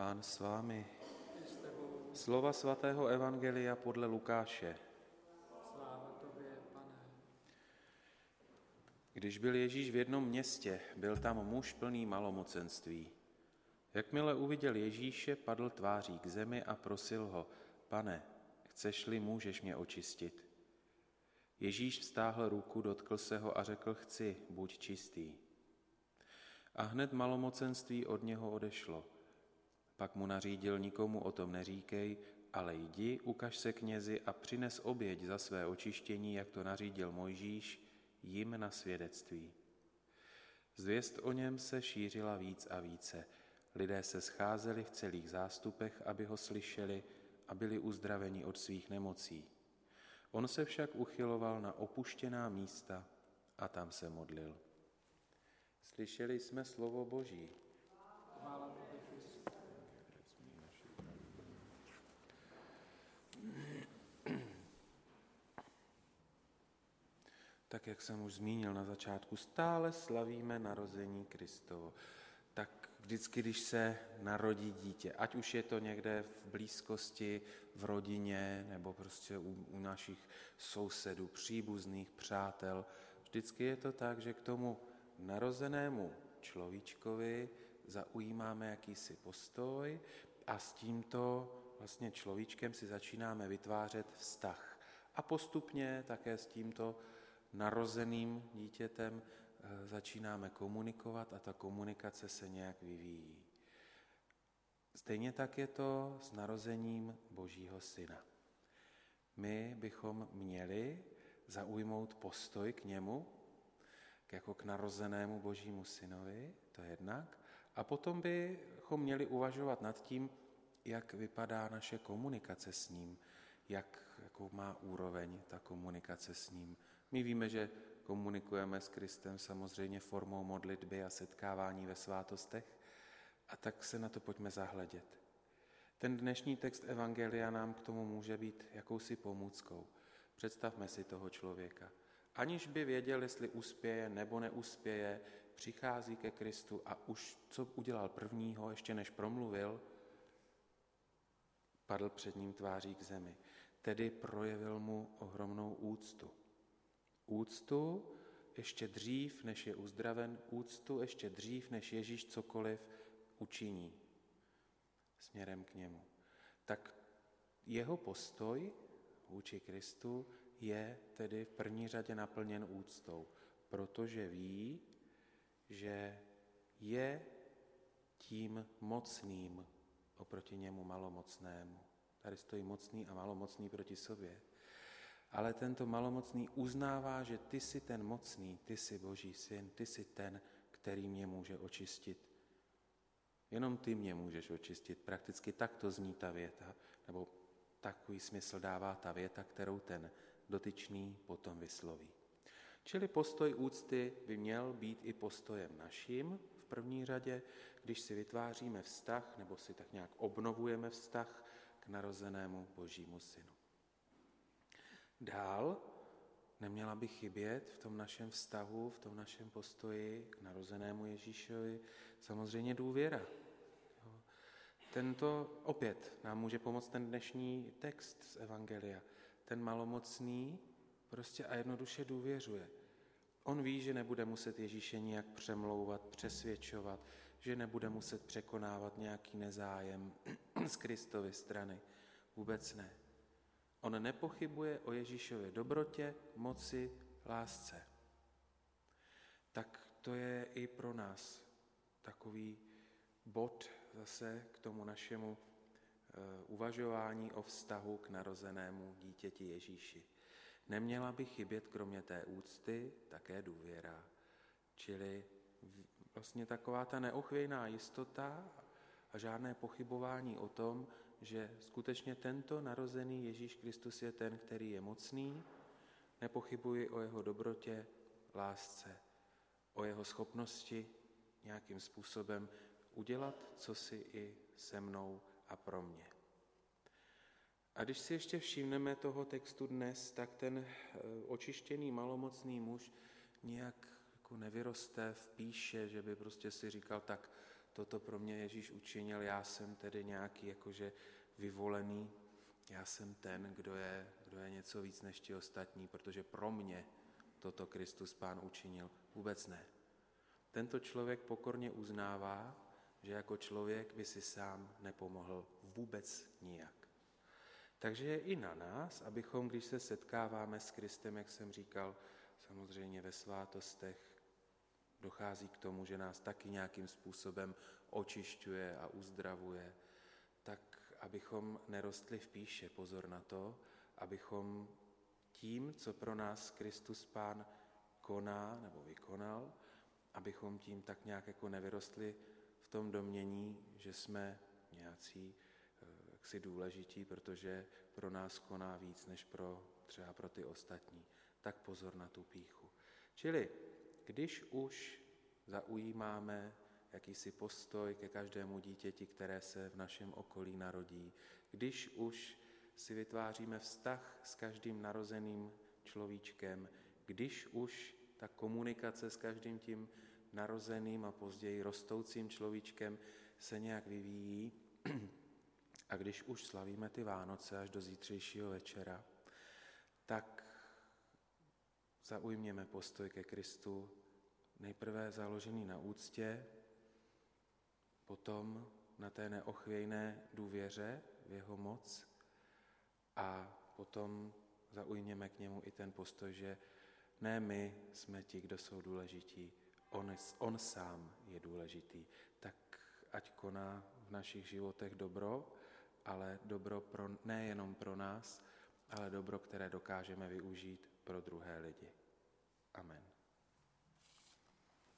Pán s vámi. Slova svatého Evangelia podle Lukáše. Sláva tobě, pane. Když byl Ježíš v jednom městě, byl tam muž plný malomocenství. Jakmile uviděl Ježíše, padl tváří k zemi a prosil ho, pane, chceš-li, můžeš mě očistit. Ježíš vztáhl ruku, dotkl se ho a řekl, chci, buď čistý. A hned malomocenství od něho odešlo. Pak mu nařídil nikomu o tom neříkej, ale jdi, ukaž se knězi a přines oběť za své očištění, jak to nařídil Mojžíš, jim na svědectví. Zvěst o něm se šířila víc a více. Lidé se scházeli v celých zástupech, aby ho slyšeli a byli uzdraveni od svých nemocí. On se však uchyloval na opuštěná místa a tam se modlil. Slyšeli jsme slovo Boží. Chvála Tak jak jsem už zmínil na začátku, stále slavíme narození Kristovo. Tak vždycky, když se narodí dítě, ať už je to někde v blízkosti, v rodině, nebo prostě u, u našich sousedů, příbuzných, přátel, vždycky je to tak, že k tomu narozenému človíčkovi zaujímáme jakýsi postoj a s tímto vlastně človíčkem si začínáme vytvářet vztah. A postupně také s tímto narozeným dítětem eh, začínáme komunikovat a ta komunikace se nějak vyvíjí. Stejně tak je to s narozením Božího Syna. My bychom měli zaujmout postoj k němu, jako k narozenému Božímu Synovi, to je jednak, a potom bychom měli uvažovat nad tím, jak vypadá naše komunikace s ním, jak, jakou má úroveň ta komunikace s ním. My víme, že komunikujeme s Kristem samozřejmě formou modlitby a setkávání ve svátostech, a tak se na to pojďme zahledět. Ten dnešní text Evangelia nám k tomu může být jakousi pomůckou. Představme si toho člověka. Aniž by věděl, jestli uspěje nebo neuspěje, přichází ke Kristu a už co udělal prvního, ještě než promluvil, padl před ním tváří k zemi. Tedy projevil mu ohromnou úctu. Úctu ještě dřív, než je uzdraven, úctu ještě dřív, než Ježíš cokoliv učiní směrem k němu. Tak jeho postoj vůči Kristu je tedy v první řadě naplněn úctou, protože ví, že je tím mocným oproti němu malomocnému. Tady stojí mocný a malomocný proti sobě. Ale tento malomocný uznává, že ty jsi ten mocný, ty jsi Boží syn, ty jsi ten, který mě může očistit. Jenom ty mě můžeš očistit. Prakticky tak to zní ta věta, nebo takový smysl dává ta věta, kterou ten dotyčný potom vysloví. Čili postoj úcty by měl být i postojem naším v první řadě, když si vytváříme vztah nebo si tak nějak obnovujeme vztah k narozenému Božímu synu. Dál neměla by chybět v tom našem vztahu, v tom našem postoji k narozenému Ježíšovi samozřejmě důvěra. Tento opět nám může pomoct ten dnešní text z Evangelia. Ten malomocný prostě a jednoduše důvěřuje. On ví, že nebude muset Ježíše nijak přemlouvat, přesvědčovat, že nebude muset překonávat nějaký nezájem z Kristovy strany. Vůbec ne. On nepochybuje o Ježíšově dobrotě, moci, lásce. Tak to je i pro nás takový bod zase k tomu našemu eh, uvažování o vztahu k narozenému dítěti Ježíši. Neměla by chybět kromě té úcty také důvěra, čili vlastně taková ta neochvějná jistota a žádné pochybování o tom, že skutečně tento narozený Ježíš Kristus je ten, který je mocný, nepochybuji o jeho dobrotě, lásce, o jeho schopnosti nějakým způsobem udělat co si i se mnou a pro mě. A když si ještě všimneme toho textu dnes, tak ten eh, očištěný malomocný muž nějak jako nevyroste v píše, že by prostě si říkal, tak toto pro mě Ježíš učinil, já jsem tedy nějaký jakože vyvolený, já jsem ten, kdo je, kdo je něco víc než ti ostatní, protože pro mě toto Kristus Pán učinil. Vůbec ne. Tento člověk pokorně uznává, že jako člověk by si sám nepomohl vůbec nijak. Takže je i na nás, abychom, když se setkáváme s Kristem, jak jsem říkal, samozřejmě ve svátostech, dochází k tomu, že nás taky nějakým způsobem očišťuje a uzdravuje, tak abychom nerostli v píše, pozor na to, abychom tím, co pro nás Kristus Pán koná nebo vykonal, abychom tím tak nějak jako nevyrostli v tom domění, že jsme nějací eh, jaksi důležití, protože pro nás koná víc než pro třeba pro ty ostatní. Tak pozor na tu píchu. Čili když už zaujímáme jakýsi postoj ke každému dítěti, které se v našem okolí narodí, když už si vytváříme vztah s každým narozeným človíčkem, když už ta komunikace s každým tím narozeným a později rostoucím človíčkem se nějak vyvíjí, a když už slavíme ty Vánoce až do zítřejšího večera, tak zaujměme postoj ke Kristu, nejprve založený na úctě, potom na té neochvějné důvěře v jeho moc a potom zaujměme k němu i ten postoj, že ne my jsme ti, kdo jsou důležití, on, on sám je důležitý. Tak ať koná v našich životech dobro, ale dobro pro, nejenom pro nás, ale dobro, které dokážeme využít pro druhé lidi. Amen.